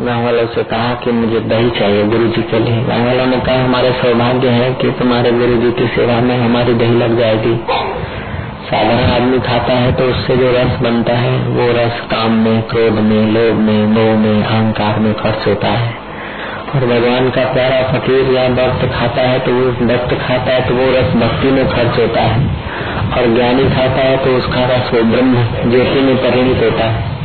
गाँव वालों से कहा कि मुझे दही चाहिए गुरु जी के लिए। गाँव वालों ने कहा, हमारे सौभाग्य है कि तुम्हारे गुरु जी की सेवा में हमारी दही लग जाएगी। साधारण आदमी खाता है तो उससे जो रस बनता है, वो रस काम में, क्रोध में, लोभ में, मोह में, अहंकार में खर्च होता है। और भगवान का प्यारा फकीर या भक्त खाता है तो वो भक्त खाता है तो वो रस भक्ति में खर्च होता है। और ज्ञानी खाता है तो उसका रस वो ब्रह्म, ज्योति में परिणित होता है।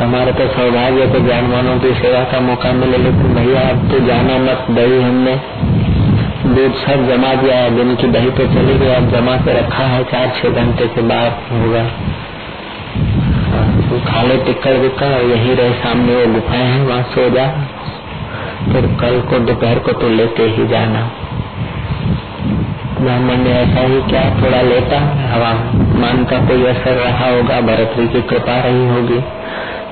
हमारे तो सौभाग्य को जानवानों की सेवा का मौका मिले, लेकिन भैया अब तो जाना मत, दही हमने दूध सब जमा दिया है, दिन की दही तो चली गई, अब जमा के रखा है, चार छह घंटे के बाद होगा। तो खाले टिक्कर विक्कर यही रहे, सामने वो गुफाएँ हैं, वहाँ सो जा। फिर कल को दोपहर को तो लेते ही जाना। ब्राह्मण ने ऐसा ही क्या, थोड़ा लेता हवा मान का कोई असर रहा होगा, भरतरी की कृपा रही होगी।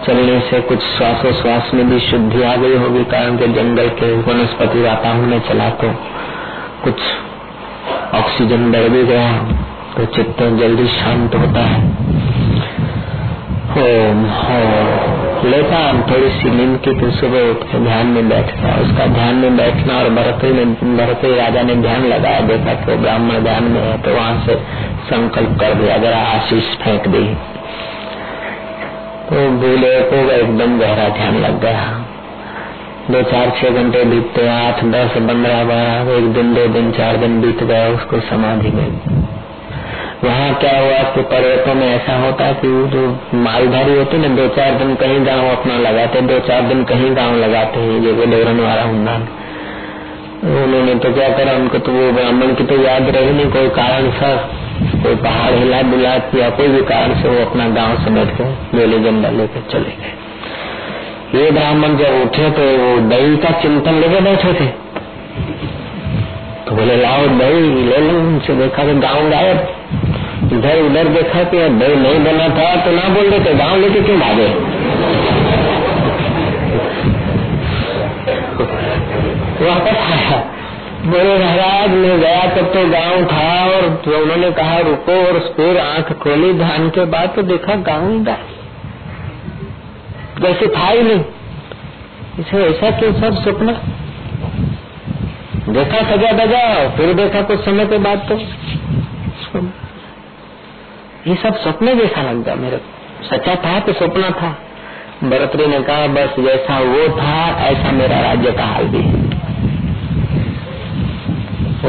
चलने से कुछ श्वासोश्वास में भी शुद्धि आ गई होगी, कारण के जंगल के वनस्पति वातावरण में चला तो कुछ ऑक्सीजन बढ़ भी गया तो चित्त जल्दी शांत होता है। ओम लेता हम थोड़ी सी नींद की फिर सुबह उठ के ध्यान में बैठ गया उसका ध्यान में बैठना और भरतरी में भरतरी राजा ने ध्यान लगाया, देखा कि ब्राह्मण ध्यान में है तो वहाँ से संकल्प कर दिया, जरा आशीष फेंक दी। तो भूले को एकदम गहरा ध्यान लग गया। दो चार छह घंटे बीतते, आठ, दस, पंद्रह, बारह, एक दिन, दो दिन, चार दिन बीत गया उसको समाधि में वहाँ क्या हुआ कि पर्वतों में ऐसा होता कि वो जो मालधारी होते ना, दो चार दिन कहीं गाँव अपना लगाते, दो चार दिन कहीं गाँव लगाते हैं जो डोरन वाला हुंडा। उन्होंने तो क्या करा, उनको तो वो ब्राह्मण की तो याद रही नहीं, कोई कारण सा कोई पहाड़ हिला बुला या कोई भी कारण से वो अपना गाँव समेट के गोली झंडा लेकर चले गए। ये ब्राह्मण जब उठे तो वो दही का चिंतन लेके बैठे थे। तो बोले, लाओ दही, ले लो उनसे देखा तो गाँव गायब। इधर उधर देखा कि दही नहीं बना था तो ना बोल देते, गाँव लेके क्यों भागे? वापस आया। बोले महाराज, मैं गया तब तो गाँव था और तो उन्होंने कहा, रुको और फिर आँख खोली, ध्यान के बाद तो देखा गाँव ही गाय जैसे था ही नहीं। इसे ऐसा क्यों सब सपना? देखा सजा दजा फिर देखा कुछ समय के बाद तो ये सब सपने जैसा लग गया मेरे सच्चा था तो सपना था। भरतरी ने कहा, बस जैसा वो था, ऐसा मेरा राज्य का हाल भी है।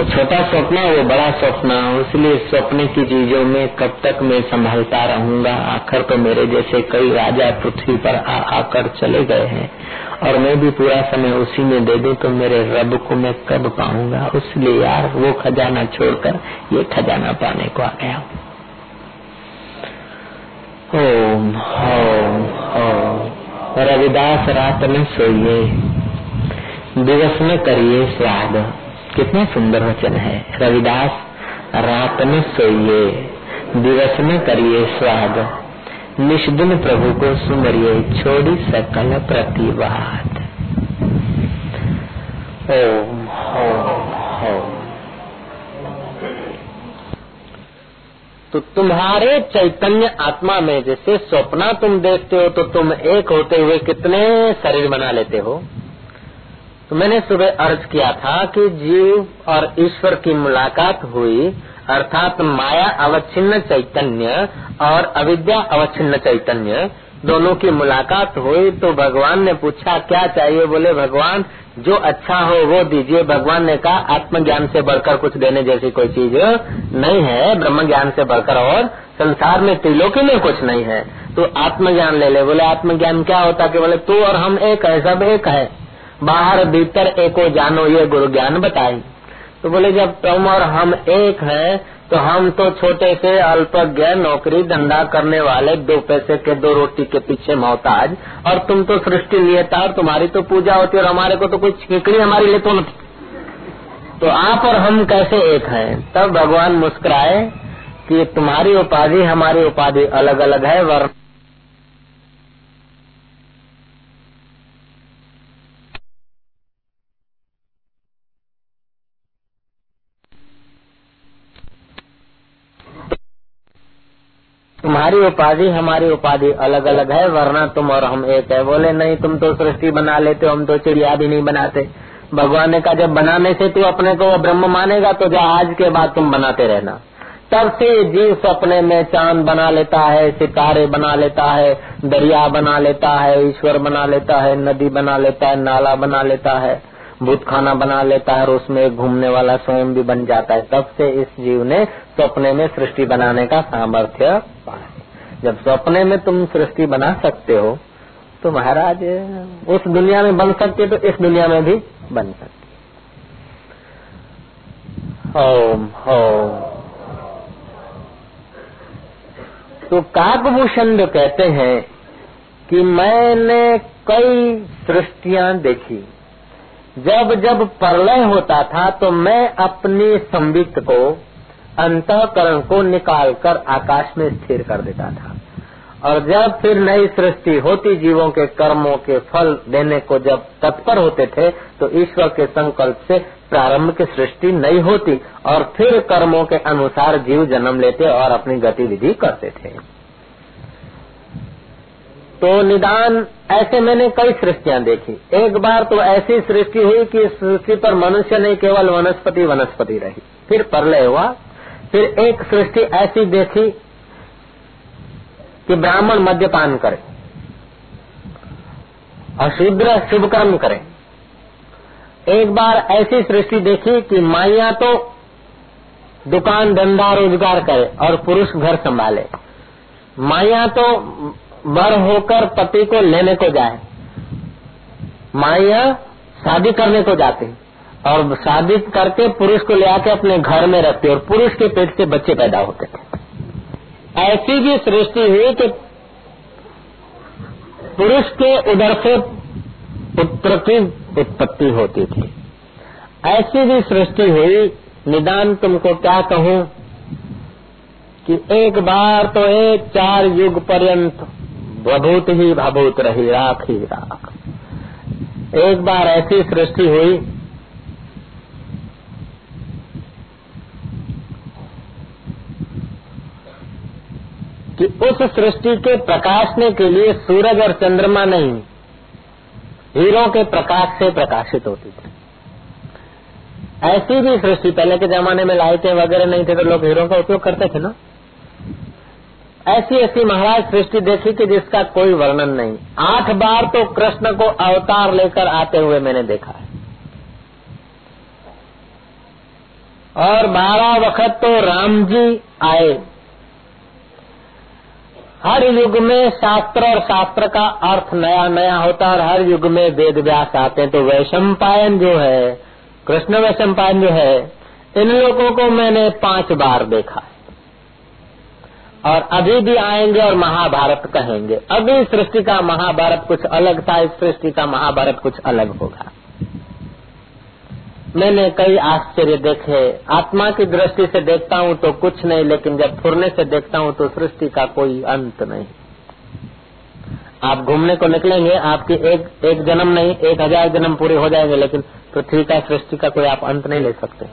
वो छोटा सपना वो बड़ा सपना इसलिए सपने की चीज़ों में कब तक मैं संभालता रहूँगा? आखिर तो मेरे जैसे कई राजा पृथ्वी पर आकर चले गए हैं। और मैं भी पूरा समय उसी में दे दूँ तो मेरे रब को मैं कब पाऊँगा? इसलिए यार, वो खजाना छोड़कर ये खजाना पाने को आ गया। ओम ओम ओम। रविदास रात में सोइए। दिवस में करिए स्वाद। कितना सुंदर वचन है। रविदास, रात में सोइए, दिवस में करिए स्वाद। निष्दिन प्रभु को सुमरिए छोड़ी सकल प्रतिवाद। ओम। तो तुम्हारे चैतन्य आत्मा में जैसे स्वप्न तुम देखते हो तो तुम एक होते हुए कितने शरीर बना लेते हो? तो मैंने सुबह अर्ज़ किया था कि जीव और ईश्वर की मुलाकात हुई, अर्थात माया अवच्छिन्न चैतन्य और अविद्या अवच्छिन्न चैतन्य दोनों की मुलाकात हुई तो भगवान ने पूछा, क्या चाहिए? बोले, भगवान, जो अच्छा हो वो दीजिए। भगवान ने कहा, आत्मज्ञान से बढ़कर कुछ देने जैसी कोई चीज़ नहीं है ब्रह्म ज्ञान से बढ़कर और संसार में त्रिलोकी में कुछ नहीं है। तो आत्मज्ञान ले ले। बोले, आत्मज्ञान क्या होता? कि बोले, तू और हम एक है, सब एक है। बाहर भीतर एको जानो, ये गुरु ज्ञान बताई तो बोले, जब तुम और हम एक हैं तो हम तो छोटे से अल्पज्ञ नौकरी धंधा करने वाले दो पैसे के, दो रोटी के पीछे मोहताज। और तुम तो सृष्टि नियता और तुम्हारी तो पूजा होती और हमारे को तो कोई छिकड़ी हमारी ले तो तो आप और हम कैसे एक हैं? तब भगवान मुस्कुराए कि तुम्हारी उपाधि हमारी उपाधि अलग अलग है वर्ण तुम्हारी उपाधि, हमारी उपाधि अलग अलग है, वरना तुम और हम एक है। बोले, नहीं, तुम तो सृष्टि बना लेते हम तो चिड़िया भी नहीं बनाते। भगवान ने कहा, जब बनाने से तू अपने को ब्रह्म मानेगा तो जा आज के बाद तुम बनाते रहना। तब से जीव सपने में चाँद बना लेता है, सितारे बना लेता है, दरिया बना लेता है, ईश्वर बना लेता है, नदी बना लेता है, नाला बना लेता है भूत खाना बना लेता है, और उसमें घूमने वाला स्वयं भी बन जाता है। तब से इस जीव ने सपने में सृष्टि बनाने का सामर्थ्य पाया। जब सपने में तुम सृष्टि बना सकते हो तो महाराज, उस दुनिया में बन सकते तो इस दुनिया में भी बन सकते। ओम ओम। तो काकभूषण जो कहते हैं कि मैंने कई सृष्टियाँ देखी। जब जब प्रलय होता था तो मैं अपनी संबित को अंतकरण को निकालकर आकाश में स्थिर कर देता था। और जब फिर नई सृष्टि होती, जीवों के कर्मों के फल देने को जब तत्पर होते थे तो ईश्वर के संकल्प से प्रारंभ की सृष्टि नहीं होती और फिर कर्मों के अनुसार जीव जन्म लेते और अपनी गतिविधि करते थे। तो निदान, ऐसे मैंने कई सृष्टियाँ देखी। एक बार तो ऐसी सृष्टि हुई कि सृष्टि पर मनुष्य नहीं, केवल वनस्पति वनस्पति रही। फिर परलय हुआ फिर एक सृष्टि ऐसी देखी कि ब्राह्मण मद्यपान करे और शूद्र शुभ कर्म करे। एक बार ऐसी सृष्टि देखी कि माइया तो दुकान, धंधा, रोज़गार करे और पुरुष घर संभाले। माइया तो बर होकर पति को लेने को जाए। माइया शादी करने को जाते और शादी करके पुरुष को ले आके अपने घर में रखते और पुरुष के पेट से बच्चे पैदा होते थे। ऐसी भी सृष्टि हुई कि पुरुष के उदर से पुत्र की उत्पत्ति होती थी। ऐसी भी सृष्टि हुई, निदान तुमको क्या कहूँ, कि एक बार तो एक चार युग पर्यंत भभूत ही भभूत रही, राख ही राख। एक बार ऐसी सृष्टि हुई कि उस सृष्टि के प्रकाशने के लिए सूरज और चंद्रमा नहीं, हीरो के प्रकाश से प्रकाशित होती थी। ऐसी भी सृष्टि, पहले के जमाने में लाइटें वगैरह नहीं थे तो लोग हीरो का उपयोग करते थे ना। ऐसी ऐसी महाराज सृष्टि देखी कि जिसका कोई वर्णन नहीं। आठ बार तो कृष्ण को अवतार लेकर आते हुए मैंने देखा है। और बारह वक्त तो राम जी आए। हर युग में शास्त्र और शास्त्र का अर्थ नया नया होता है और हर युग में वेद व्यास आते हैं। तो वैशंपायन जो है, कृष्ण वैशंपायन जो है, इन लोगों को मैंने पाँच बार देखा और अभी भी आएँगे और महाभारत कहेंगे। अभी सृष्टि का महाभारत कुछ अलग था, इस सृष्टि का महाभारत कुछ अलग होगा। मैंने कई आश्चर्य देखे। आत्मा की दृष्टि से देखता हूँ तो कुछ नहीं, लेकिन जब फुरने से देखता हूँ तो सृष्टि का कोई अंत नहीं। आप घूमने को निकलेंगे, आपकी एक एक जन्म नहीं, एक हज़ार जन्म पूरे हो जाएँगे, लेकिन पृथ्वी का सृष्टि का कोई आप अंत नहीं ले सकते।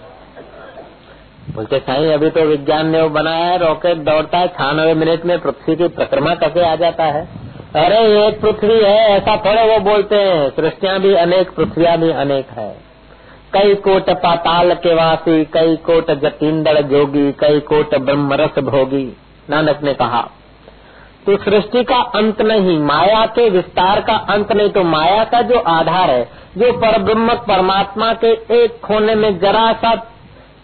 बोलते, साई, अभी तो विज्ञान ने वो बनाया है, रॉकेट दौड़ता है, छानवे मिनट में पृथ्वी की परिक्रमा करके आ जाता है। अरे, एक पृथ्वी है, ऐसा थोड़े वो बोलते हैं, सृष्टिया भी अनेक, पृथ्वियाँ भी अनेक है। कई कोट पाताल के वासी, कई कोट जतीन्द्र जोगी, कई कोट ब्रह्मरस भोगी। नानक ने कहा तो सृष्टि का अंत नहीं, माया के विस्तार का अंत नहीं तो माया का जो आधार है, जो पर ब्रह्म परमात्मा के एक खोने में जरा सा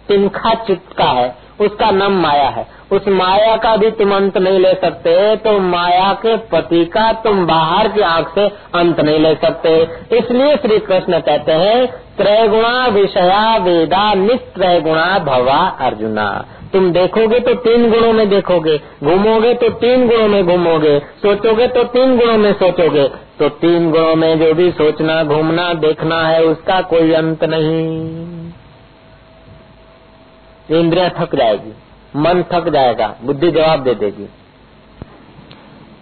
तिनखा चिटका है उसका नाम माया है। उस माया का भी तुम अंत नहीं ले सकते तो माया के पति का तुम बाहर की आँख से अंत नहीं ले सकते। इसलिए श्री कृष्ण कहते हैं, त्रैगुणा विषया वेदा निस्त्रय गुणा भवा अर्जुना। तुम देखोगे तो तीन गुणों में देखोगे, घूमोगे तो तीन गुणों में घूमोगे, सोचोगे तो तीन गुणों में सोचोगे तो तीन गुणों में जो भी सोचना, घूमना, देखना है, उसका कोई अंत नहीं। इंद्रिया थक जाएगी, मन थक जाएगा, बुद्धि जवाब दे देगी।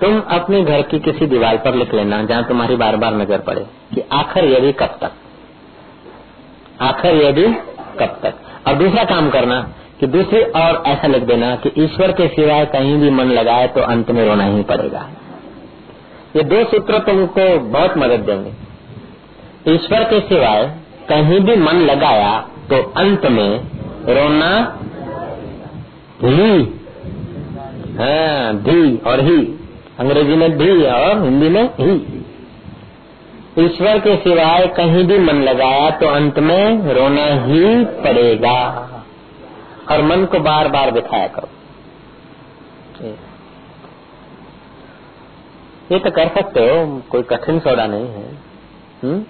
तुम अपने घर की किसी दीवार पर लिख लेना, जहाँ तुम्हारी बार बार नज़र पड़े, कि आखिर ये भी कब तक? आखिर ये भी कब तक? और दूसरा काम करना, कि दूसरी और ऐसा लिख देना, कि ईश्वर के सिवाय कहीं भी मन लगाए तो अंत में रोना ही पड़ेगा। ये दो सूत्र तुमको बहुत मदद देंगे। ईश्वर के सिवाय कहीं भी मन लगाया तो अंत में रोना ही हाँ धी और ही। अंग्रेज़ी में धी और हिंदी में ही। ईश्वर के सिवाय कहीं भी मन लगाया तो अंत में रोना ही पड़ेगा। और मन को बार बार दिखाया करो। ये तो कर सकते हो, कोई कठिन सौदा नहीं है। हुँ?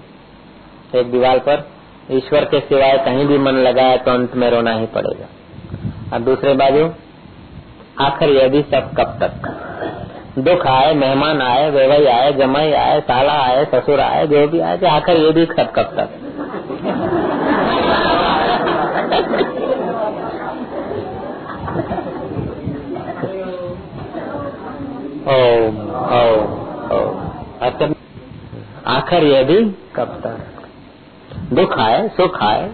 एक दीवार पर ईश्वर के सिवाय कहीं भी मन लगाया तो अंत में रोना ही पड़ेगा। और दूसरे बाजू, आखिर भी सब कब तक? दुख आए, मेहमान आए वेवई आए, जमाई आए, साला आए, ससुर आए, जो भी आए आखिर ये भी सब कब तक? ओम ओम ओम। आखिर ये भी कब तक? दुख आए, सुख आए,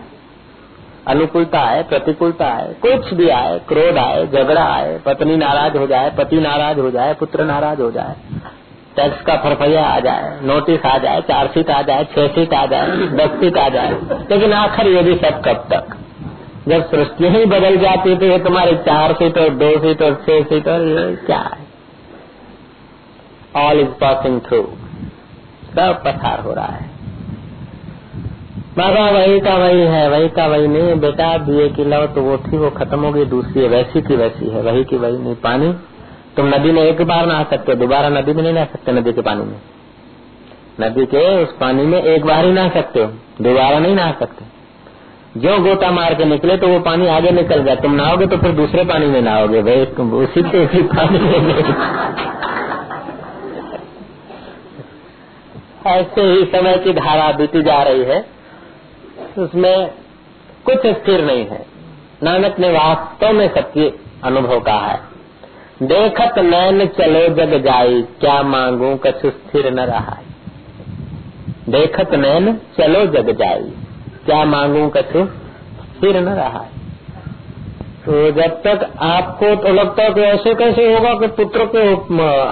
अनुकूलता आए, प्रतिकूलता आए, कुछ भी आए, क्रोध आए, झगड़ा आए, पत्नी नाराज़ हो जाए, पति नाराज़ हो जाए, पुत्र नाराज़ हो जाए, टैक्स का फरफैया आ जाए, नोटिस आ जाए चार सीट आ जाए छह सीट आ जाए दस सीट आ जाए, लेकिन आखिर ये भी सब कब तक? जब सृष्टि ही बदल जाती तो ये तुम्हारी चार सीट और दो सीट और छह सीट और क्या है? ऑल इज़ पासिंग थ्रू सब पसार हो रहा है। बाबा, वही का वही है, वही का वही नहीं बेटा दिए की लो तो वो थी, वो खत्म हो गई, दूसरी है, वैसी की वैसी है, वही की वही नहीं। पानी, तुम नदी में एक बार नहा सकते हो, दोबारा नदी में नहीं नहा सकते, नदी के पानी में। नदी के उस पानी में एक बार ही नहा सकते हो, दोबारा नहीं नहा सकते। जो गोता मार के निकले तो वो पानी आगे निकल गया। तुम नहाओगे तो फिर दूसरे पानी में नहाओगे भाई उसी के उसी पानी में ऐसे ही समय की धारा बीती जा रही है। उसमें कुछ स्थिर नहीं है। नानक ने वास्तव में सबके अनुभव कहा है। देखत नैन चलो जग जाई, क्या मांगू कछु स्थिर न रहा देखत नैन चलो जग जाई, क्या मांगू कछु स्थिर न रहा तो जब तक आपको तो लगता है कि ऐसे कैसे होगा कि पुत्र के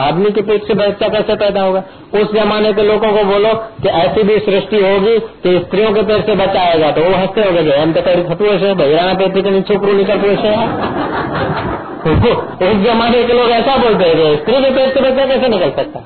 आदमी के पेट से बच्चा कैसे पैदा होगा? उस जमाने के लोगों को बोलो कि ऐसी भी सृष्टि होगी कि स्त्रियों के पेट से बच्चा आएगा तो वो हँसते हो गए हम तो कहीं थपू ऐसे बहिराना पेट के छोकरू निकल ऐसे उस जमाने के लोग ऐसा बोलते हैं स्त्री के पेट से बच्चा कैसे निकल सकता?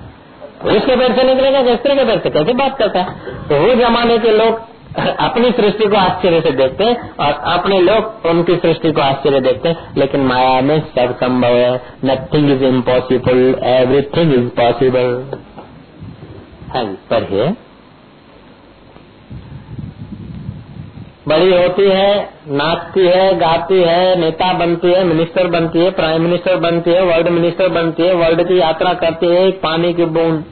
पुरुष के पेट से निकलेगा स्त्री के पेट से कैसे बात करता? है तो वो जमाने के लोग अपनी सृष्टि को आश्चर्य से देखते हैं और अपने लोग उनकी सृष्टि को आश्चर्य देखते हैं। लेकिन माया में सब संभव है। Nothing is impossible everything is possible है पढ़िए। बड़ी होती है, नाचती है, गाती है, नेता बनती है मिनिस्टर बनती है प्राइम मिनिस्टर बनती है वर्ल्ड मिनिस्टर बनती है वर्ल्ड की यात्रा करती है पानी की बूंद।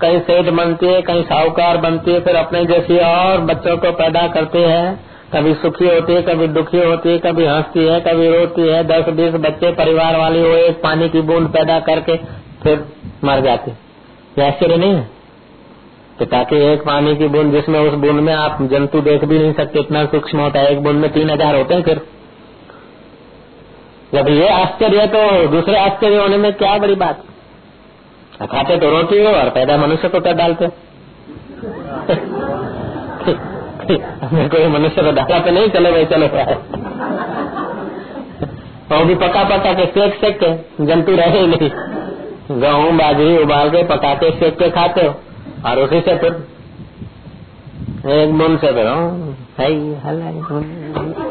कहीं सेठ बनती है, कहीं साहूकार बनती है, फिर अपने जैसी और बच्चों को पैदा करते हैं। कभी सुखी होती है, कभी दुखी होती है, कभी हंसती है, कभी रोती है। दस बीस बच्चे परिवार वाली हो, एक पानी की बूंद पैदा करके फिर मर जाती। है आश्चर्य नहीं है? पिता की एक पानी की बूंद जिसमें उस बूंद में आप जंतु देख भी नहीं सकते, इतना सूक्ष्म होता है, एक बूंद में तीन हज़ार होते हैं फिर। जब ये आश्चर्य है तो दूसरे आश्चर्य होने में क्या बड़ी बात? खाते तो रोटी हो और पैदा मनुष्य को कर डालते? कोई मनुष्य को डाला तो नहीं, चले भाई, चलो और भी पका पका के सेक सेक के, जंतु रहे ही नहीं। गेहूँ, बाजरी उबाल के पका के सेक के खाते हो और उसी से फिर एक बूंद से फिर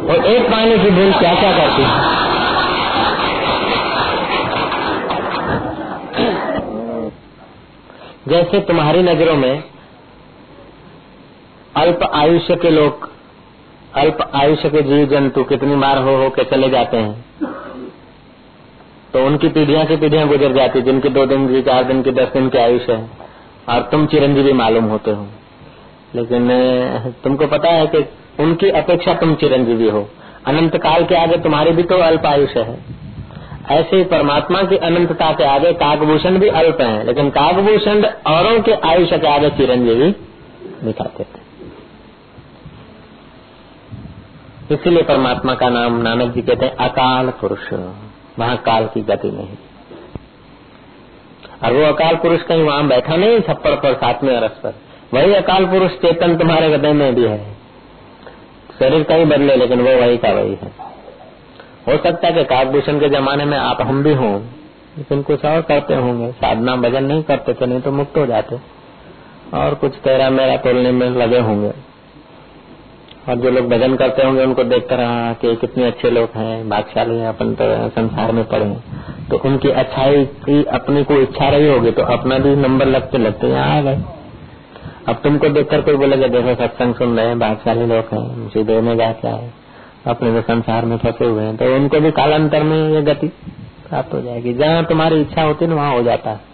और एक पानी की बूंद क्या क्या करती? है जैसे तुम्हारी नज़रों में अल्प आयुष्य के लोग, अल्प आयुष्य के जीव जंतु कितनी बार हो हो के चले जाते हैं। तो उनकी पीढ़ियाँ की पीढ़ियाँ गुजर जाती, जिनकी दो दिन की, चार दिन की, दस दिन की आयुष्य है, और तुम चिरंजीवी मालूम होते हो। लेकिन तुमको पता है कि उनकी अपेक्षा तुम चिरंजीवी हो। अनंत काल के आगे तुम्हारी भी तो अल्प आयुष्य है। ऐसे ही परमात्मा की अनंतता के आगे काकभूषण भी अल्प है, लेकिन काकभूषण औरों के आयुष्य के आगे चिरंजीवी दिखाते थे इसीलिए परमात्मा का नाम नानक जी कहते हैं, अकाल पुरुष। वहाँ काल की गति नहीं। और वो अकाल पुरुष कहीं वहाँ बैठा नहीं छप्पर पर, सातवें अरस पर। वही अकाल पुरुष चेतन तुम्हारे हृदय में भी है। शरीर कहीं बदले, लेकिन वो वही का वही है। हो सकता है कि काकभूषण के जमाने में आप हम भी हों, लेकिन कुछ और करते होंगे। साधना भजन नहीं करते थे, नहीं तो मुक्त हो जाते। और कुछ तेरा मेरा तोलने में लगे होंगे। और जो लोग भजन करते होंगे, उनको देखते रहा कि कितने अच्छे लोग हैं भागशाली हैं, अपन तो संसार में पड़े हैं। तो उनकी अच्छाई की अपनी को इच्छा रही होगी तो अपना भी नंबर लगते लगते यहाँ आ गए। अब तुमको देखकर कोई बोलेगा, देखो सत्संग सुन रहे हैं भागशाली लोग हैं सीधे में जा क्या है अपने तो संसार में फंसे हुए हैं तो उनको भी कालांतर में ये गति प्राप्त हो जाएगी जहाँ तुम्हारी इच्छा होती है वहाँ हो जाता है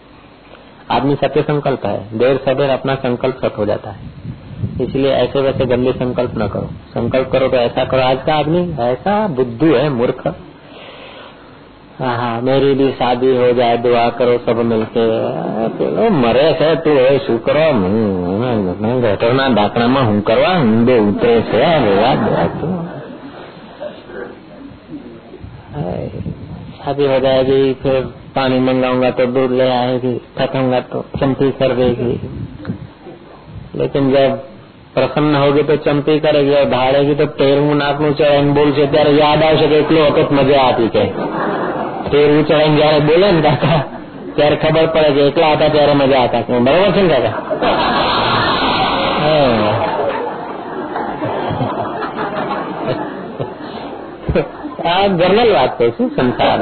आदमी सत्य संकल्प है देर सवेर अपना संकल्प सत हो जाता है इसलिए ऐसे वैसे गंदे संकल्प न करो संकल्प करो तो ऐसा करो आज का आदमी ऐसा बुद्धू है मूर्ख हाँ मेरी भी शादी हो जाए दुआ करो सब मिलके चलो मरे છે તું હવે શું કરો ઘટરના દાખલામાં હું કરવા ઊંડે ઉતરે છે રેવા शादी हो जाएगी फिर पानी मंगाऊंगा तो दूध ले आएगी थकूंगा तो चंपी कर देगी लेकिन जब प्रसन्न होगी तो चंपी करेगी और भाड़ेगी तो तेरहू नाक નું ચરણ બોલ છે ત્યારે યાદ આવશે કે એકલો વખત મજા આપી કે તેરવું ચરણ જયારે બોલે ને કાકા ત્યારે ખબર પડે કે એકલા હતા ત્યારે મજા હતા બરોબર છે ને કાકા આ જનરલ વાત કહું છું સંસાર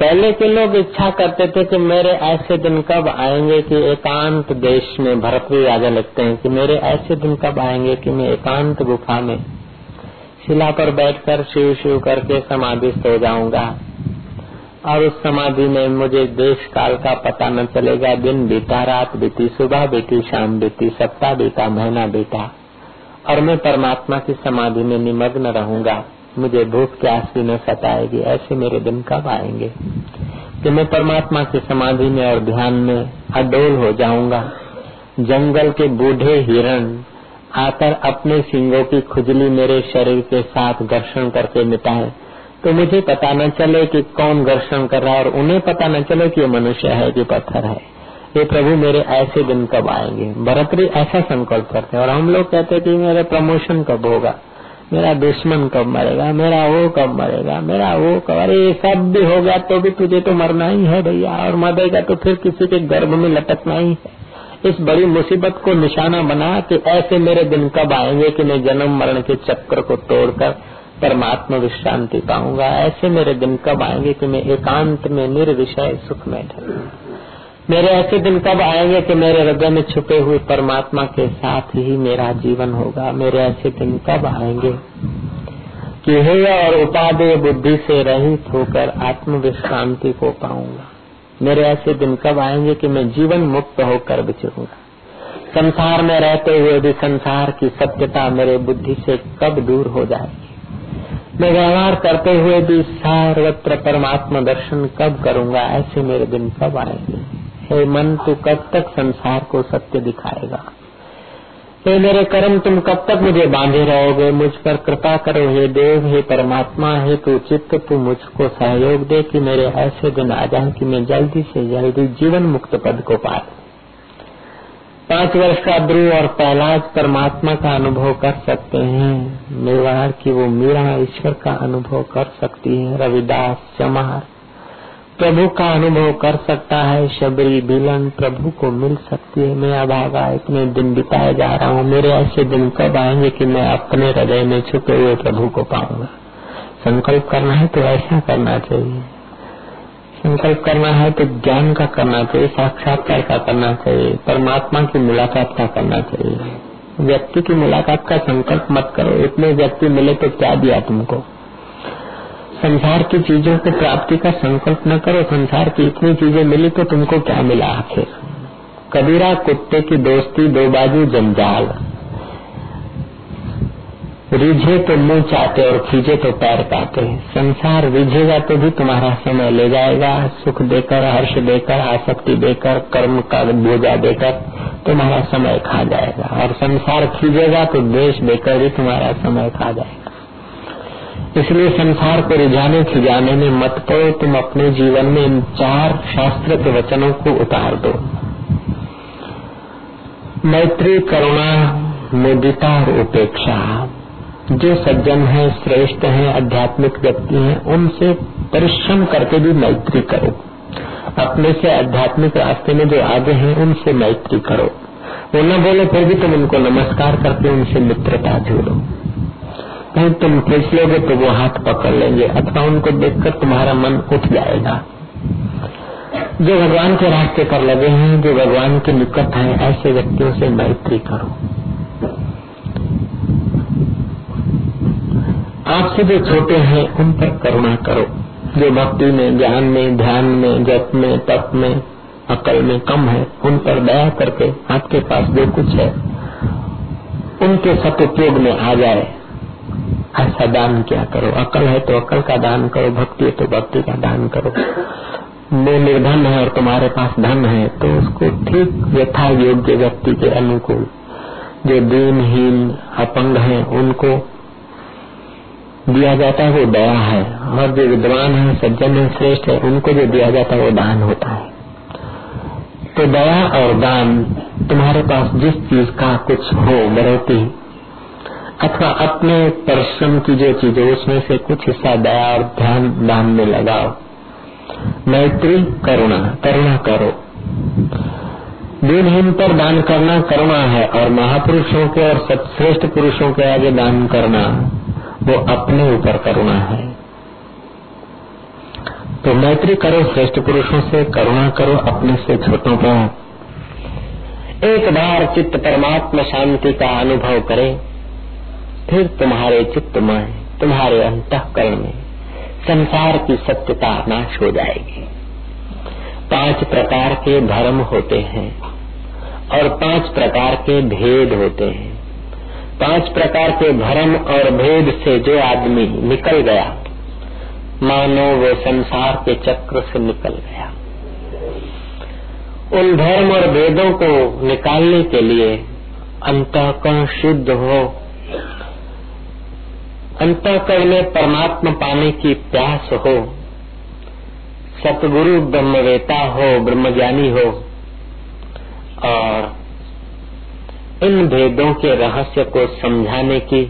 पहले के लोग इच्छा करते थे कि मेरे ऐसे दिन कब आएंगे कि एकांत देश में भरतवी राजा लगते हैं कि मेरे ऐसे दिन कब आएंगे कि मैं एकांत गुफा में शिला पर बैठकर शिव शिव करके समाधिस्थ हो जाऊंगा और उस समाधि में मुझे देश काल का पता न चलेगा दिन बीता रात बीती सुबह बीती शाम बीती सप्ताह बीता महीना बीता और मैं परमात्मा की समाधि में निमग्न रहूँगा। मुझे भूख प्यास भी न सताएगी। ऐसे मेरे दिन कब आएँगे? कि मैं परमात्मा की समाधि में और ध्यान में अडोल हो जाऊँगा। जंगल के बूढ़े हिरण आकर अपने सिंगों की खुजली मेरे शरीर के साथ घर्षण करके मिटाए। तो मुझे पता न चले कि कौन घर्षण कर रहा है और उन्हें पता न चले कि ये मनुष्य है कि पत्थर है। ये प्रभु मेरे ऐसे दिन कब आएँगे? भरतरी ऐसा संकल्प करते हैं। और हम लोग कहते हैं कि मेरा प्रमोशन कब होगा? मेरा दुश्मन कब मरेगा? मेरा वो कब मरेगा? मेरा वो कब? अरे, ये सब भी हो गया तो भी तुझे तो मरना ही है भैया। और मरेगा तो फिर किसी के गर्भ में लटकना ही है। इस बड़ी मुसीबत को निशाना बना कि ऐसे मेरे दिन कब आएँगे कि मैं जन्म मरण के चक्र को तोड़कर परमात्मा विश्रांति पाऊँगा? ऐसे मेरे दिन कब आएँगे कि मैं एकांत में, निर्विषय सुख में ठहरूँगा? मेरे ऐसे दिन कब आएँगे कि मेरे हृदय में छुपे हुए परमात्मा के साथ ही मेरा जीवन होगा? मेरे ऐसे दिन कब आएँगे कि हे और उपादेय बुद्धि से रहित होकर आत्म विश्रांति को पाऊँगा? मेरे ऐसे दिन कब आएँगे कि मैं जीवन मुक्त होकर विचरूँगा संसार में रहते हुए भी संसार की सत्यता मेरे बुद्धि से कब दूर हो जाएगी? मैं व्यवहार करते हुए भी सर्वत्र परमात्मा दर्शन कब करूँगा? ऐसे मेरे दिन कब आएँगे? हे मन, तू कब तक संसार को सत्य दिखाएगा? हे मेरे कर्म, तुम कब तक मुझे बांधे रहोगे? मुझ पर कृपा करो, हे देव, हे परमात्मा, हे तू चित्त, तू मुझको सहयोग दे कि मेरे ऐसे दिन आ जाए कि मैं जल्दी से जल्दी जीवन मुक्त पद को पा पाँच वर्ष का ध्रुव और पहलाज परमात्मा का अनुभव कर सकते हैं। मेवाड़ की वो मीरा ईश्वर का अनुभव कर सकती है। रविदास, चमार प्रभु का अनुभव कर सकता है, शबरी बिलन प्रभु को मिल सकती है। मैं अभागा इतने दिन बिताए जा रहा हूँ, मेरे ऐसे दिन कब आएँगे कि मैं अपने हृदय में छुपे हुए प्रभु को पाऊँगा? संकल्प करना है तो ऐसा करना चाहिए। संकल्प करना है तो ज्ञान का करना चाहिए, साक्षात्कार का करना चाहिए, परमात्मा की मुलाकात का करना चाहिए। व्यक्ति की मुलाकात का संकल्प मत करो, इतने व्यक्ति मिले तो क्या दिया तुमको? संसार की चीज़ों को प्राप्ति का संकल्प न करो, संसार की इतनी चीज़ें मिली तो तुमको क्या मिला आखिर? कबीरा कुत्ते की दोस्ती, दो बाजू जंजाल। रिझे तो मुँह चाहते और खींचे तो पैर पाते संसार रिझेगा तो भी तुम्हारा समय ले जाएगा। सुख देकर, हर्ष देकर, आसक्ति देकर, कर्म का बोझा देकर तुम्हारा समय खा जाएगा। और संसार खींचेगा तो देश देकर भी तुम्हारा समय खा जाएगा। इसलिए संसार को रिझाने खिजाने में मत पड़ो तुम अपने जीवन में इन चार शास्त्र के वचनों को उतार दो। मैत्री, करुणा, मुदिता और उपेक्षा। जो सज्जन है, श्रेष्ठ है, आध्यात्मिक व्यक्ति है, उनसे परिश्रम करके भी मैत्री करो। अपने से आध्यात्मिक रास्ते में जो आगे हैं, उनसे मैत्री करो। वो न बोले, फिर भी तुम उनको नमस्कार करके उनसे मित्रता जोड़ो। कहीं, तुम फिसलोगे तो वो हाथ पकड़ लेंगे। अथवा उनको देखकर तुम्हारा मन उठ जाएगा। जो भगवान के रास्ते पर लगे हैं, जो भगवान के निकट हैं, ऐसे व्यक्तियों से मैत्री करो। आपसे जो छोटे हैं, उन पर करुणा करो। जो भक्ति में, ज्ञान में, ध्यान में, जप में, तप में, अकल में कम है, उन पर दया करके आपके पास जो कुछ है, उनके सदुपयोग में आ जाए। ऐसा दान क्या करो? अकल है तो अकल का दान करो, भक्ति है तो भक्ति का दान करो। वो निर्धन है और तुम्हारे पास धन है तो उसको ठीक यथा योग्य व्यक्ति के अनुकूल, जो दीनहीन, अपंग है, उनको दिया जाता है वो दया है। और जो विद्वान है, सज्जन है, श्रेष्ठ है, उनको जो दिया जाता है वो दान होता है। तो दया और दान, तुम्हारे पास जिस चीज़ का कुछ हो बढ़ोती अथवा अपने परिश्रम की जो चीज़, उसमें से कुछ हिस्सा दया और ध्यान दान में लगाओ। मैत्री, करुणा करुणा करो। दिनहीन पर दान करना करुणा है और महापुरुषों के और श्रेष्ठ पुरुषों के आगे दान करना, वो अपने ऊपर करुणा है। तो मैत्री करो, श्रेष्ठ पुरुषों से करुणा करो, अपने से छोटों पर। एक बार चित्त परमात्मा शांति का अनुभव करे। फिर तुम्हारे चित्त में, तुम्हारे अंतकरण में संसार की सत्यता नाश हो जाएगी। पाँच प्रकार के धर्म होते हैं और पाँच प्रकार के भेद होते हैं। पाँच प्रकार के धर्म और भेद से जो आदमी निकल गया, मानो वो संसार के चक्र से निकल गया। उन धर्म और भेदों को निकालने के लिए अंतकरण शुद्ध हो अंतकरण में परमात्मा पाने की प्यास हो। सतगुरु ब्रह्मवेता हो, ब्रह्मज्ञानी हो। और इन भेदों के रहस्य को समझाने की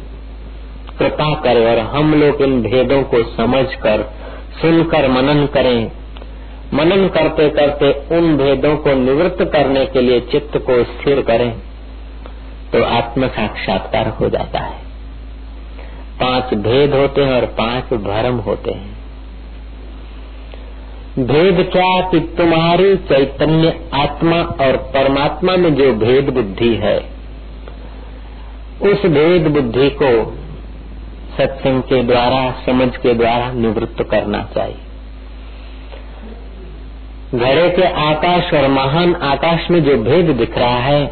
कृपा करे और हम लोग इन भेदों को समझकर, सुनकर मनन करें। मनन करते करते उन भेदों को निवृत्त करने के लिए चित्त को स्थिर करें तो आत्म साक्षात्कार हो जाता है। पाँच भेद होते हैं और पाँच भरम होते हैं। भेद क्या कि तुम्हारी चैतन्य आत्मा और परमात्मा में जो भेद बुद्धि है, उस भेद बुद्धि को सत्संग के द्वारा, समझ के द्वारा निवृत्त करना चाहिए। घड़े के आकाश और महान आकाश में जो भेद दिख रहा है,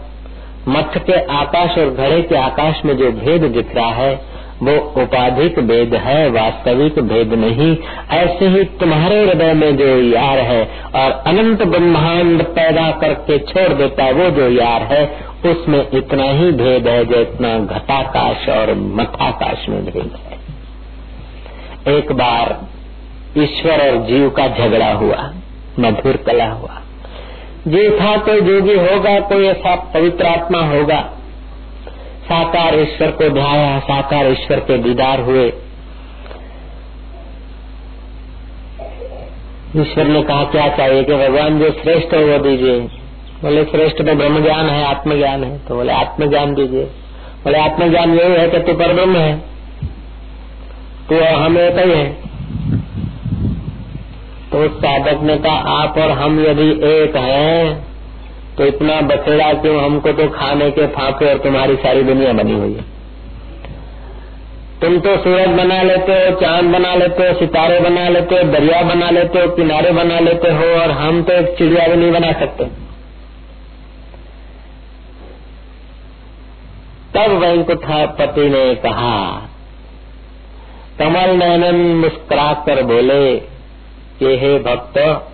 मठ के आकाश और घड़े के आकाश में जो भेद दिख रहा है वो उपाधिक भेद है, वास्तविक भेद नहीं। ऐसे ही तुम्हारे हृदय में जो यार है और अनंत ब्रह्मांड पैदा करके छोड़ देता वो जो यार है, उसमें इतना ही भेद है जो इतना घटाकाश और मठाकाश में भेद है। एक बार ईश्वर और जीव का झगड़ा हुआ, मधुर कला हुआ। जीव था कोई जोगी होगा, कोई ऐसा पवित्र आत्मा होगा। साकार ईश्वर को ध्याया साकार ईश्वर के दीदार हुए। ईश्वर ने कहा, क्या चाहिए कि भगवान जो श्रेष्ठ है वो दीजिए? बोले, श्रेष्ठ में ब्रह्म ज्ञान है, आत्मज्ञान है। तो बोले, आत्मज्ञान दीजिए। बोले, आत्मज्ञान यही है कि तू पर ब्रह्म है। तो हम एक ही है। तो साधक ने कहा, आप और हम यदि एक हैं तो इतना बखेड़ा क्यों हमको तो खाने के फांके और तुम्हारी सारी दुनिया बनी हुई है? तुम तो सूरज बना लेते हो, चाँद बना लेते हो, सितारे बना लेते हो, दरिया बना लेते हो, किनारे बना लेते हो, और हम तो एक चिड़िया भी नहीं बना सकते। तब वैंकुठपति ने कहा, कमल नयनन मुस्कुरा कर बोले कि, हे भक्त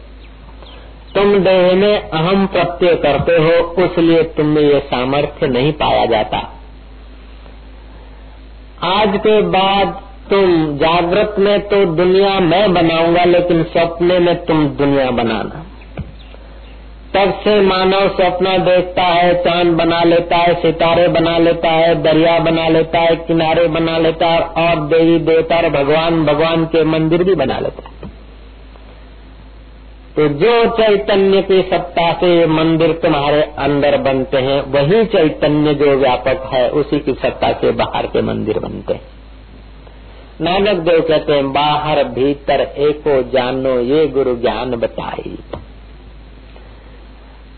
तुम देह में अहम प्रत्यय करते हो, उसलिए तुम में ये सामर्थ्य नहीं पाया जाता। आज के बाद तुम जागृत में तो दुनिया मैं बनाऊँगा, लेकिन सपने में तुम दुनिया बनाना। तब से मानव सपना देखता है, चाँद बना लेता है, सितारे बना लेता है, दरिया बना लेता है, किनारे बना लेता है, और देवी देवता और भगवान भगवान के मंदिर भी बना लेता है। तो जो चैतन्य की सत्ता से मंदिर तुम्हारे अंदर बनते हैं, वही चैतन्य जो व्यापक है, उसी की सत्ता से बाहर के मंदिर बनते हैं। नानक देव कहते हैं, बाहर भीतर एको जानो, ये गुरु ज्ञान बताई।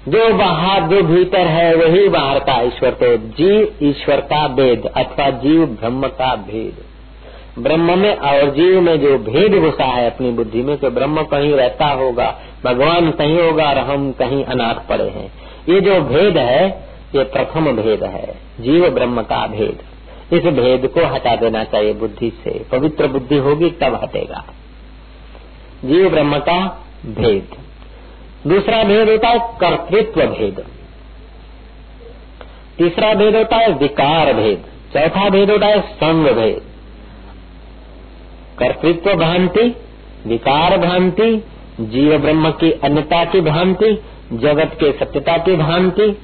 जो बाहर, जो भीतर है, वही बाहर का ईश्वर तो जीव, ईश्वर का भेद अथवा जीव ब्रह्म का भेद ब्रह्म में और जीव में जो भेद घुसा है अपनी बुद्धि में तो ब्रह्म कहीं रहता होगा, भगवान कहीं होगा और हम कहीं अनाथ पड़े हैं। ये जो भेद है, ये प्रथम भेद है, जीव ब्रह्म का भेद। इस भेद को हटा देना चाहिए बुद्धि से। पवित्र बुद्धि होगी, तब हटेगा। जीव ब्रह्म का भेद। दूसरा भेद होता है कर्तृत्व भेद। तीसरा भेद होता है विकार भेद। चौथा भेद होता है संग भेद। कर्तृत्व भ्रांति, विकार भ्रांति, जीव ब्रह्म की अन्यता की भ्रांति, जगत के सत्यता की भ्रांति।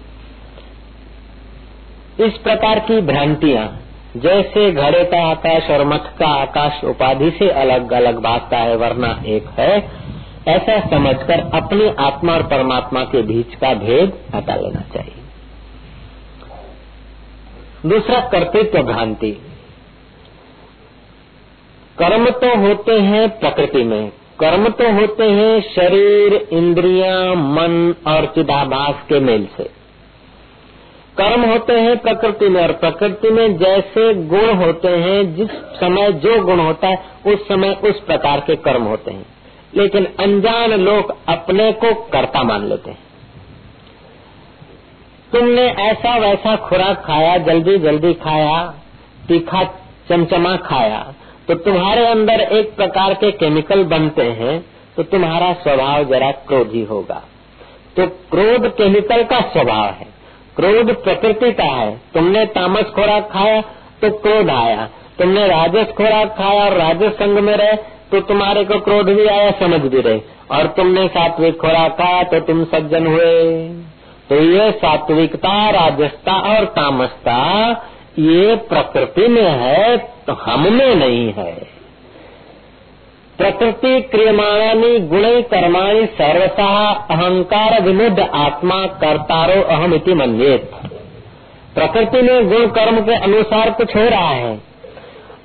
इस प्रकार की भ्रांतियाँ, जैसे घड़े का आकाश और मठ का आकाश उपाधि से अलग अलग भागता है, वरना एक है, ऐसा समझकर अपनी आत्मा और परमात्मा के बीच का भेद हटा लेना चाहिए। दूसरा कर्तृत्व भ्रांति कर्म तो होते हैं प्रकृति में। कर्म तो होते हैं शरीर, इंद्रियाँ, मन और चिदाभास के मेल से। कर्म होते हैं प्रकृति में और प्रकृति में जैसे गुण होते हैं, जिस समय जो गुण होता है, उस समय उस प्रकार के कर्म होते हैं। लेकिन अनजान लोग अपने को कर्ता मान लेते हैं। तुमने ऐसा वैसा खुराक खाया जल्दी जल्दी खाया, तीखा चमचमा खाया तो तुम्हारे अंदर एक प्रकार के केमिकल बनते हैं तो तुम्हारा स्वभाव जरा क्रोधी होगा। तो क्रोध केमिकल का स्वभाव है। क्रोध प्रकृति का है। तुमने तामस खुराक खाया तो क्रोध आया। तुमने राजस खुराक खाया और राजस संग में रहे तो तुम्हारे को क्रोध भी आया, समझ भी रहे। और तुमने सात्विक खुराका तो तुम सज्जन हुए। तो ये सात्विकता, राजस्ता और तामसता ये प्रकृति में है तो हम में नहीं है। प्रकृति क्रियमाणानी, गुण कर्माणी सर्वसा अहंकार विमुद्ध आत्मा कर्तारो अहम इति मंजेत प्रकृति में गुण कर्म के अनुसार कुछ हो रहा है,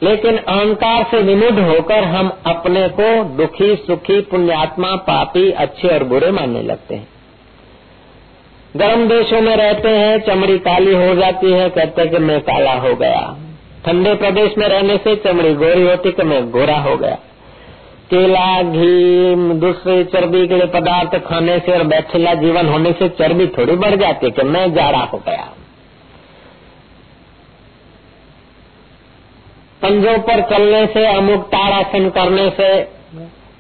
लेकिन अहंकार से विमुद्ध होकर हम अपने को दुखी, सुखी, पुण्यात्मा, पापी, अच्छे और बुरे मानने लगते हैं। गर्म देशों में रहते हैं, चमड़ी काली हो जाती है, कहते हैं कि मैं काला हो गया। ठंडे प्रदेश में रहने से चमड़ी गोरी होती कि मैं गोरा हो गया। केला, घी, दूसरे चर्बी के पदार्थ खाने से और बैठेला जीवन होने से चर्बी थोड़ी बढ़ जाती है कि मैं जाड़ा हो गया। पंजों पर चलने से, अमुक ताड़ासन करने से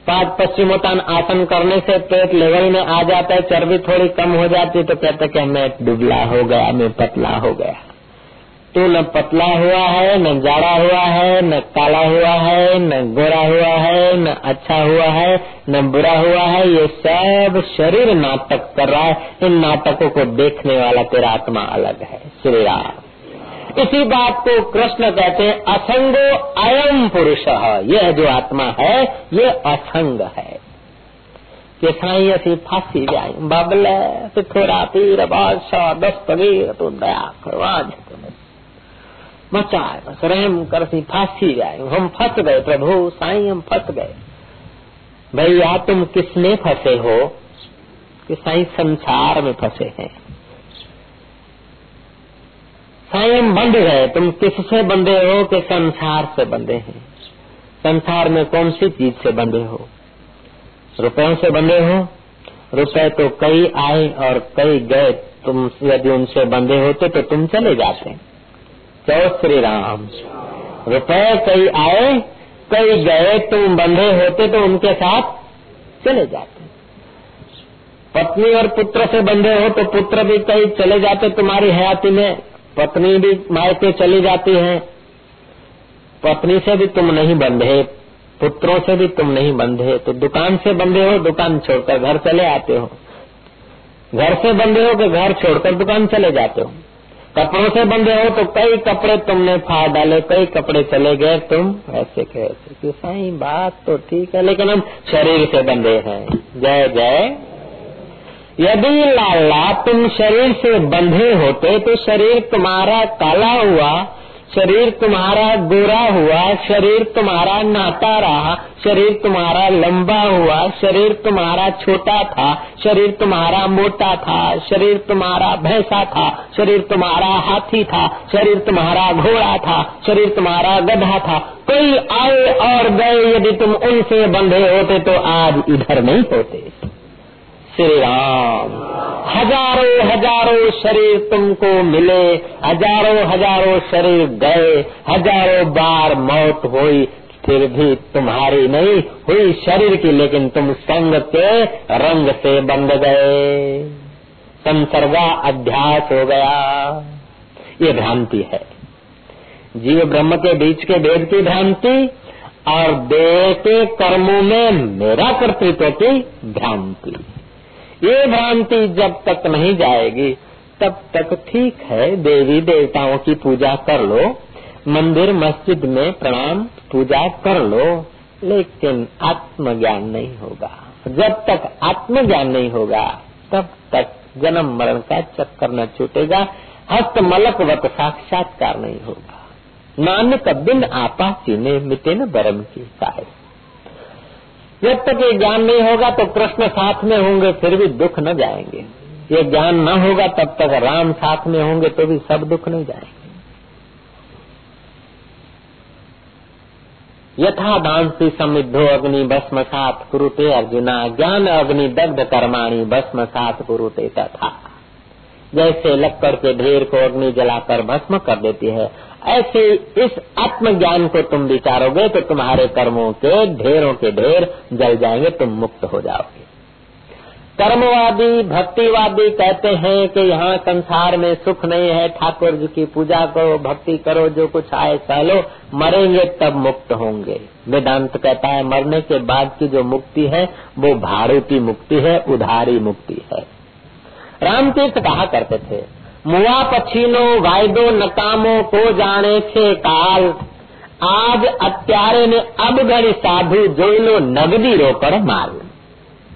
पाँच पश्चिमोत्तान आसन करने से पेट लेवल में आ जाता है, चर्बी थोड़ी कम हो जाती है तो कहते कि मैं दुबला हो गया, मैं पतला हो गया। तो न पतला हुआ है, न जाड़ा हुआ है, न काला हुआ है, न गोरा हुआ है, न अच्छा हुआ है, न बुरा हुआ है, ये सब शरीर नाटक कर रहा है। इन नाटकों को देखने वाला तेरा आत्मा अलग है। श्री राम। इसी बात को कृष्ण कहते हैं, असंगो अयम पुरुष। यह जो आत्मा है, ये असंग है। कि साई असी फांसी जाए, बबले पिथोरा पीर, बादशाह दस्तगीर तो दया करवाज मचाए, बस रहम कर सी फांसी जाए। हम फंस गए, प्रभु, साई, हम फंस गए। भैया, तुम किसने फंसे हो? कि साई संसार में फंसे हैं। स्वयं बंध गए। तुम किससे बंधे हो कि संसार से बंधे हैं? संसार में कौन सी चीज़ से बंधे हो? रुपयों से बंधे हो? रुपए तो कई आए और कई गए। तुम यदि उनसे बंधे होते तो तुम चले जाते। चौ श्री राम। रुपए कई आए, कई गए, तुम बंधे होते तो उनके साथ चले जाते। पत्नी और पुत्र से बंधे हो तो पुत्र भी कहीं चले जाते। तुम्हारी हयाती में पत्नी भी मायके चली जाती है। पत्नी से भी तुम नहीं बंधे, पुत्रों से भी तुम नहीं बंधे। तो दुकान से बंधे हो, दुकान छोड़कर घर चले आते हो। घर से बंधे हो कि घर छोड़कर दुकान चले जाते हो? कपड़ों से बंधे हो तो कई कपड़े तुमने फाड़ डाले, कई कपड़े चले गए। तुम ऐसे कैसे कि सही बात तो ठीक है, लेकिन हम शरीर से बंधे हैं। जय जय। यदि लाला तुम शरीर से बंधे होते तो शरीर तुम्हारा काला हुआ शरीर तुम्हारा गोरा हुआ शरीर तुम्हारा नाता रहा शरीर तुम्हारा लंबा हुआ शरीर तुम्हारा छोटा था शरीर तुम्हारा मोटा था शरीर तुम्हारा भैंसा था शरीर तुम्हारा हाथी था शरीर तुम्हारा घोड़ा था शरीर तुम्हारा गधा था कोई आए और गए यदि तुम उनसे बंधे होते तो आज इधर नहीं होते श्री राम हज़ारों हज़ारों शरीर तुमको मिले, हज़ारों हज़ारों शरीर गए, हज़ारों बार मौत हुई, फिर भी तुम्हारी नहीं हुई शरीर की, लेकिन तुम संग के रंग से बंध गए। संसर्गा अध्यास हो गया। ये भ्रांति है। जीव ब्रह्म के बीच के भेद की भ्रांति और देह के कर्मों में मेरा कर्तृत्व की भ्रांति। ये भ्रांति जब तक नहीं जाएगी, तब तक ठीक है, देवी देवताओं की पूजा कर लो, मंदिर मस्जिद में प्रणाम, पूजा कर लो, लेकिन आत्मज्ञान नहीं होगा। जब तक आत्मज्ञान नहीं होगा, तब तक जन्म मरण का चक्कर न छूटेगा, हस्त मलक वत साक्षात्कार नहीं होगा। नानक बिन आपा चीने मिटे न बरम की साहिब जब तक ये ज्ञान नहीं होगा तो कृष्ण साथ में होंगे, फिर भी दुख न जाएँगे। ये ज्ञान न होगा, तब तक राम साथ में होंगे तो भी सब दुख नहीं जाएँगे। यथा दांसी समिद्धो अग्नि भस्म सात कुरुते अर्जुना, ज्ञान अग्नि दग्ध कर्माणी भस्म सात कुरुते तथा। जैसे लक्कड़ के ढेर को अग्नि जलाकर भस्म कर देती है ऐसे इस आत्मज्ञान को तुम विचारोगे तो तुम्हारे कर्मों के ढेरों के ढेर जल जाएँगे, तुम मुक्त हो जाओगे। कर्मवादी, भक्तिवादी कहते हैं कि यहाँ संसार में सुख नहीं है, ठाकुर जी की पूजा करो, भक्ति करो, जो कुछ आए सहलो मरेंगे तब मुक्त होंगे। वेदांत कहता है, मरने के बाद की जो मुक्ति है, वो भारूपी मुक्ति है, उधारी मुक्ति है। रामतीर्थ कहा करते थे मुआ पछीनो वायदो नकामो को जाने छे काल। आज अत्यारे ने अब घड़ी साधु जो लो नगदी रोकर माल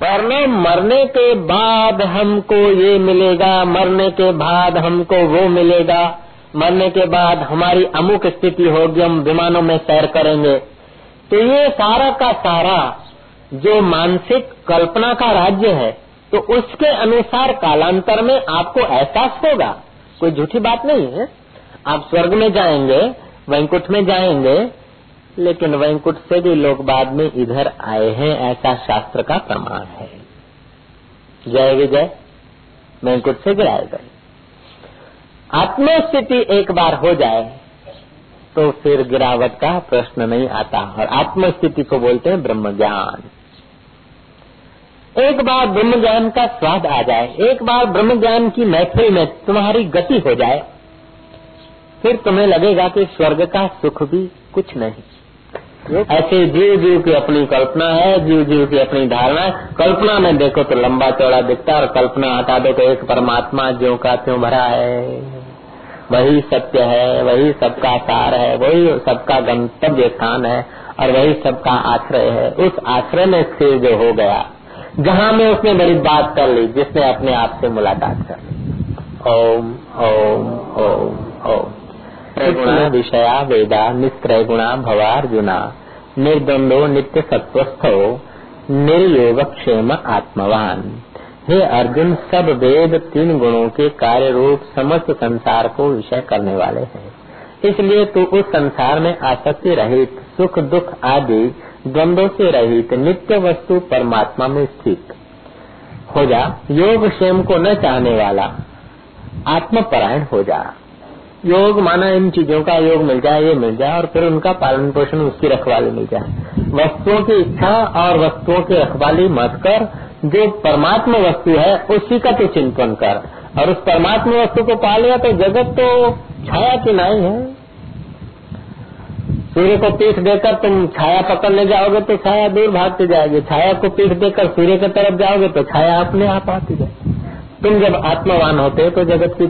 वरना मरने के बाद हमको ये मिलेगा, मरने के बाद हमको वो मिलेगा। मरने के बाद हमारी अमुक स्थिति होगी, हम विमानों में सैर करेंगे। तो ये सारा का सारा जो मानसिक कल्पना का राज्य है तो उसके अनुसार कालांतर में आपको एहसास होगा। कोई झूठी बात नहीं है। आप स्वर्ग में जाएँगे वैंकुट में जाएँगे, लेकिन वैंकुट से भी लोग बाद में इधर आए हैं, ऐसा शास्त्र का प्रमाण है। जय विजय। वैंकुट से गिराए गए। आत्मस्थिति एक बार हो जाए तो फिर गिरावट का प्रश्न नहीं आता। और आत्मस्थिति को बोलते हैं ब्रह्म ज्ञान एक बार ब्रह्म ज्ञान का स्वाद आ जाए, एक बार ब्रह्म ज्ञान की महफिल में तुम्हारी गति हो जाए, फिर तुम्हें लगेगा कि स्वर्ग का सुख भी कुछ नहीं। ऐसे जीव जीव की अपनी कल्पना है जीव जीव की अपनी धारणा कल्पना में देखो तो लंबा चौड़ा दिखता और कल्पना हटा दो तो एक परमात्मा जो का त्यों भरा है। वही सत्य है, वही सबका सार है, वही सबका गंतव्य स्थान है, और वही सबका आश्रय है। उस आश्रय में स्थिर जो हो गया जहाँ में उसने बड़ी बात कर ली जिसने अपने आप से मुलाकात कर ली। ओम ओम ओम ओम। गुणा विषया वेदा गुणा भवार्जुना निर्द्वंदो नित्य सत्वस्थो निर्योग क्षेम आत्मवान। हे अर्जुन सब वेद तीन गुणों के कार्य रूप समस्त संसार को विषय करने वाले हैं। इसलिए तू उस संसार में आसक्ति रहित सुख दुख आदि द्वंद्व से रहित नित्य वस्तु परमात्मा में स्थित। हो जा, योग क्षेम को न चाहने वाला, आत्मपरायण हो जा। योग माना इन चीज़ों का योग मिल जाए, ये मिल जाए, और फिर उनका पालन पोषण उसकी रखवाली मिल जाए। वस्तुओं की इच्छा और वस्तुओं की रखवाली मत कर, जो परमात्मा वस्तु है, उसी का तो चिंतन कर। और उस परमात्मा वस्तु को पा लिया तो जगत तो छाया की नहीं है। सूर्य को पीठ देकर तुम छाया पकड़ने जाओगे तो छाया दूर भागते जाएगी। छाया को पीठ देकर सूर्य की तरफ़ जाओगे तो छाया अपने आप आती जाएगी। तुम जब आत्मवान होते हो तो जगत की